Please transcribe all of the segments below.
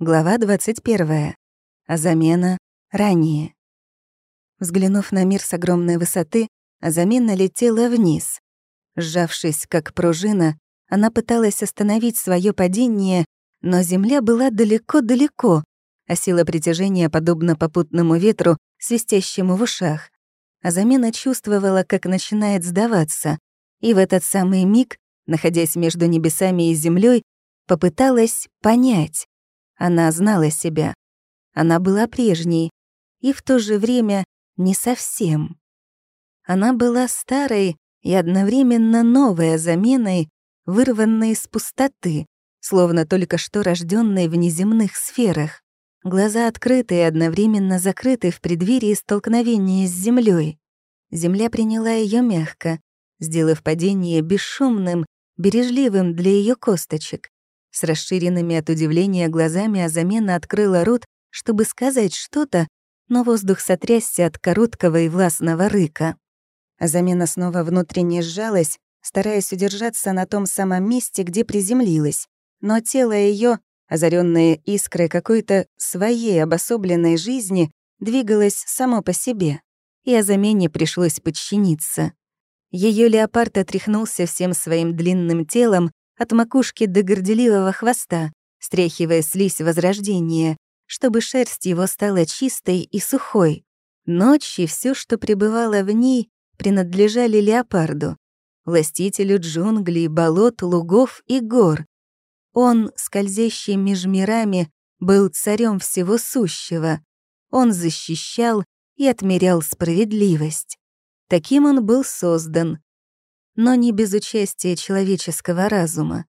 Глава 21. А замена ранее. Взглянув на мир с огромной высоты, Азамена летела вниз. Сжавшись, как пружина, она пыталась остановить свое падение, но земля была далеко-далеко, а сила притяжения подобна попутному ветру, свистящему в ушах. Азамена чувствовала, как начинает сдаваться, и в этот самый миг, находясь между небесами и землей, попыталась понять, она знала себя. Она была прежней и в то же время не совсем. Она была старой и одновременно новой заменой, вырванной из пустоты, словно только что рожденной в неземных сферах. Глаза открыты и одновременно закрыты в преддверии столкновения с землей. Земля приняла ее мягко, сделав падение бесшумным, бережливым для ее косточек. С расширенными от удивления глазами Азамена открыла рот, чтобы сказать что-то, но воздух сотрясся от короткого и властного рыка. Азамена снова внутренне сжалась, стараясь удержаться на том самом месте, где приземлилась. Но тело ее, озаренное искрой какой-то своей обособленной жизни, двигалось само по себе. И Азамене пришлось подчиниться. Ее леопард отряхнулся всем своим длинным телом, от макушки до горделивого хвоста, стряхивая слизь возрождения, чтобы шерсть его стала чистой и сухой. Ночь и все, что пребывало в ней, принадлежали леопарду, властителю джунглей, болот, лугов и гор. Он, скользящий меж мирами, был царем всего сущего. Он защищал и отмерял справедливость. Таким он был создан, но не без участия человеческого разума.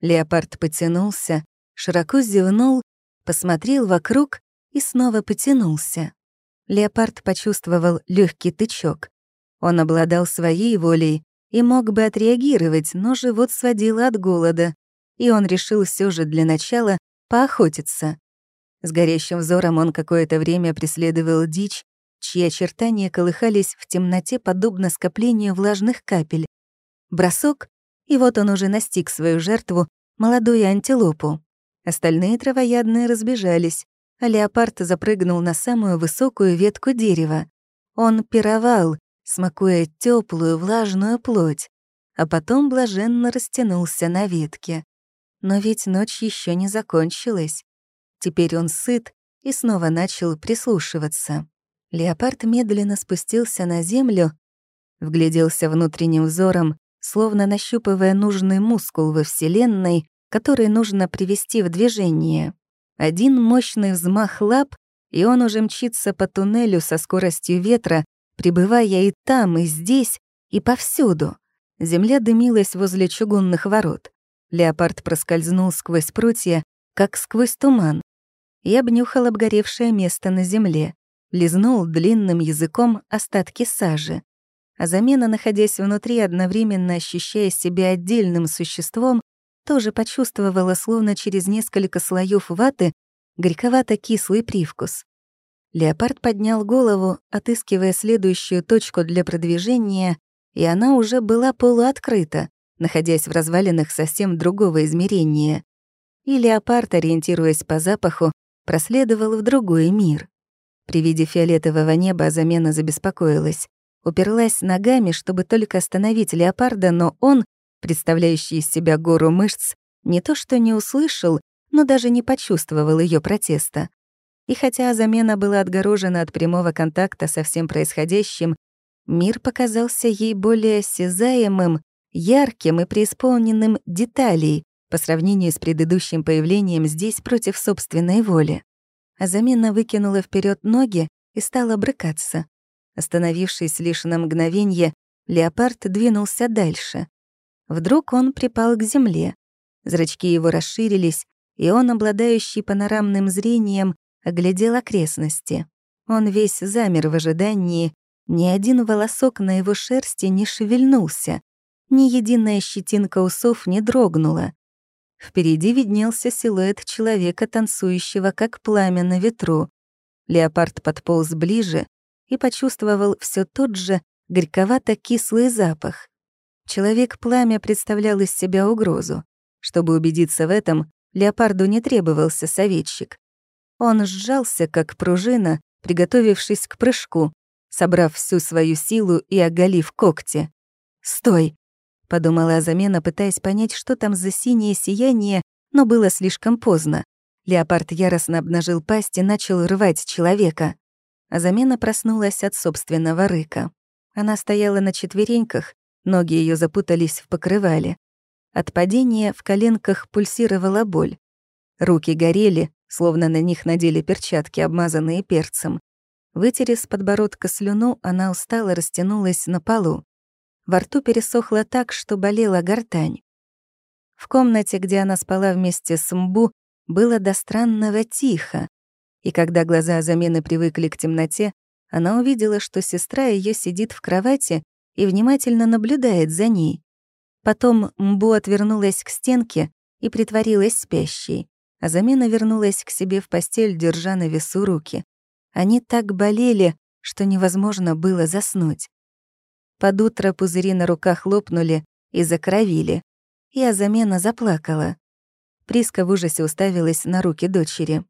Леопард потянулся, широко зевнул, посмотрел вокруг и снова потянулся. Леопард почувствовал легкий тычок. Он обладал своей волей и мог бы отреагировать, но живот сводило от голода, и он решил все же для начала поохотиться. С горящим взором он какое-то время преследовал дичь, чьи очертания колыхались в темноте подобно скоплению влажных капель. Бросок, и вот он уже настиг свою жертву, молодую антилопу. Остальные травоядные разбежались, а леопард запрыгнул на самую высокую ветку дерева. Он пировал, смакуя теплую влажную плоть, а потом блаженно растянулся на ветке. Но ведь ночь еще не закончилась. Теперь он сыт и снова начал прислушиваться. Леопард медленно спустился на землю, вгляделся внутренним взором словно нащупывая нужный мускул во Вселенной, который нужно привести в движение. Один мощный взмах лап, и он уже мчится по туннелю со скоростью ветра, пребывая и там, и здесь, и повсюду. Земля дымилась возле чугунных ворот. Леопард проскользнул сквозь прутья, как сквозь туман, и обнюхал обгоревшее место на земле, лизнул длинным языком остатки сажи а замена, находясь внутри, одновременно ощущая себя отдельным существом, тоже почувствовала, словно через несколько слоев ваты, горьковато-кислый привкус. Леопард поднял голову, отыскивая следующую точку для продвижения, и она уже была полуоткрыта, находясь в развалинах совсем другого измерения. И леопард, ориентируясь по запаху, проследовал в другой мир. При виде фиолетового неба замена забеспокоилась уперлась ногами, чтобы только остановить леопарда, но он, представляющий из себя гору мышц, не то что не услышал, но даже не почувствовал ее протеста. И хотя замена была отгорожена от прямого контакта со всем происходящим, мир показался ей более осязаемым, ярким и преисполненным деталей по сравнению с предыдущим появлением здесь против собственной воли. А замена выкинула вперед ноги и стала брыкаться. Остановившись лишь на мгновение, леопард двинулся дальше. Вдруг он припал к земле. Зрачки его расширились, и он, обладающий панорамным зрением, оглядел окрестности. Он весь замер в ожидании, ни один волосок на его шерсти не шевельнулся, ни единая щетинка усов не дрогнула. Впереди виднелся силуэт человека, танцующего, как пламя на ветру. Леопард подполз ближе, и почувствовал все тот же горьковато-кислый запах. Человек-пламя представлял из себя угрозу. Чтобы убедиться в этом, Леопарду не требовался советчик. Он сжался, как пружина, приготовившись к прыжку, собрав всю свою силу и оголив когти. «Стой!» — подумала замена, пытаясь понять, что там за синее сияние, но было слишком поздно. Леопард яростно обнажил пасть и начал рвать человека. А замена проснулась от собственного рыка. Она стояла на четвереньках, ноги ее запутались в покрывале. От падения в коленках пульсировала боль. Руки горели, словно на них надели перчатки, обмазанные перцем. Вытерев с подбородка слюну, она устало растянулась на полу. Во рту пересохло так, что болела гортань. В комнате, где она спала вместе с Мбу, было до странного тихо, и когда глаза замены привыкли к темноте, она увидела, что сестра ее сидит в кровати и внимательно наблюдает за ней. Потом Мбу отвернулась к стенке и притворилась спящей, а замена вернулась к себе в постель, держа на весу руки. Они так болели, что невозможно было заснуть. Под утро пузыри на руках лопнули и закровили, и Азамена заплакала. Приска в ужасе уставилась на руки дочери.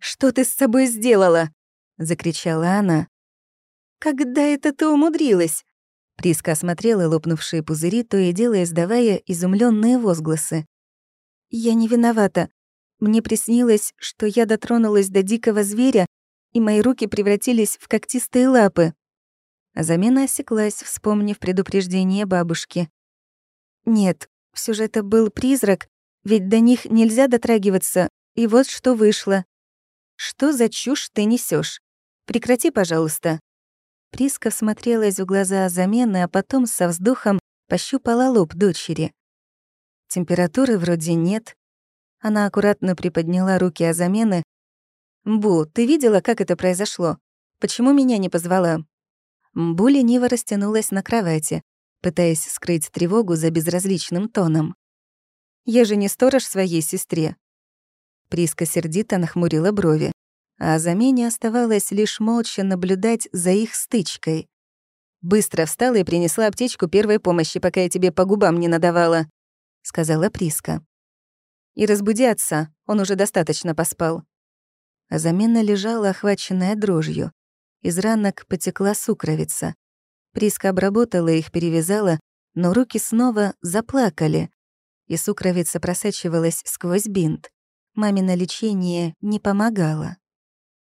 «Что ты с собой сделала?» — закричала она. «Когда это ты умудрилась?» Приска осмотрела лопнувшие пузыри, то и дело издавая изумленные возгласы. «Я не виновата. Мне приснилось, что я дотронулась до дикого зверя, и мои руки превратились в когтистые лапы». А замена осеклась, вспомнив предупреждение бабушки. «Нет, все же это был призрак, ведь до них нельзя дотрагиваться, и вот что вышло. Что за чушь ты несешь? Прекрати, пожалуйста. Приска всмотрелась в глаза замены, а потом со вздохом пощупала лоб дочери. Температуры вроде нет. Она аккуратно приподняла руки о замены. «Бу, ты видела, как это произошло? Почему меня не позвала?» Бу лениво растянулась на кровати, пытаясь скрыть тревогу за безразличным тоном. Я же не сторож своей сестре». Приска сердито нахмурила брови, а замене оставалось лишь молча наблюдать за их стычкой. «Быстро встала и принесла аптечку первой помощи, пока я тебе по губам не надавала», — сказала Приска. «И разбуди отца, он уже достаточно поспал». А замена лежала, охваченная дрожью. Из ранок потекла сукровица. Приска обработала их, перевязала, но руки снова заплакали, и сукровица просачивалась сквозь бинт. Мамино лечение не помогало.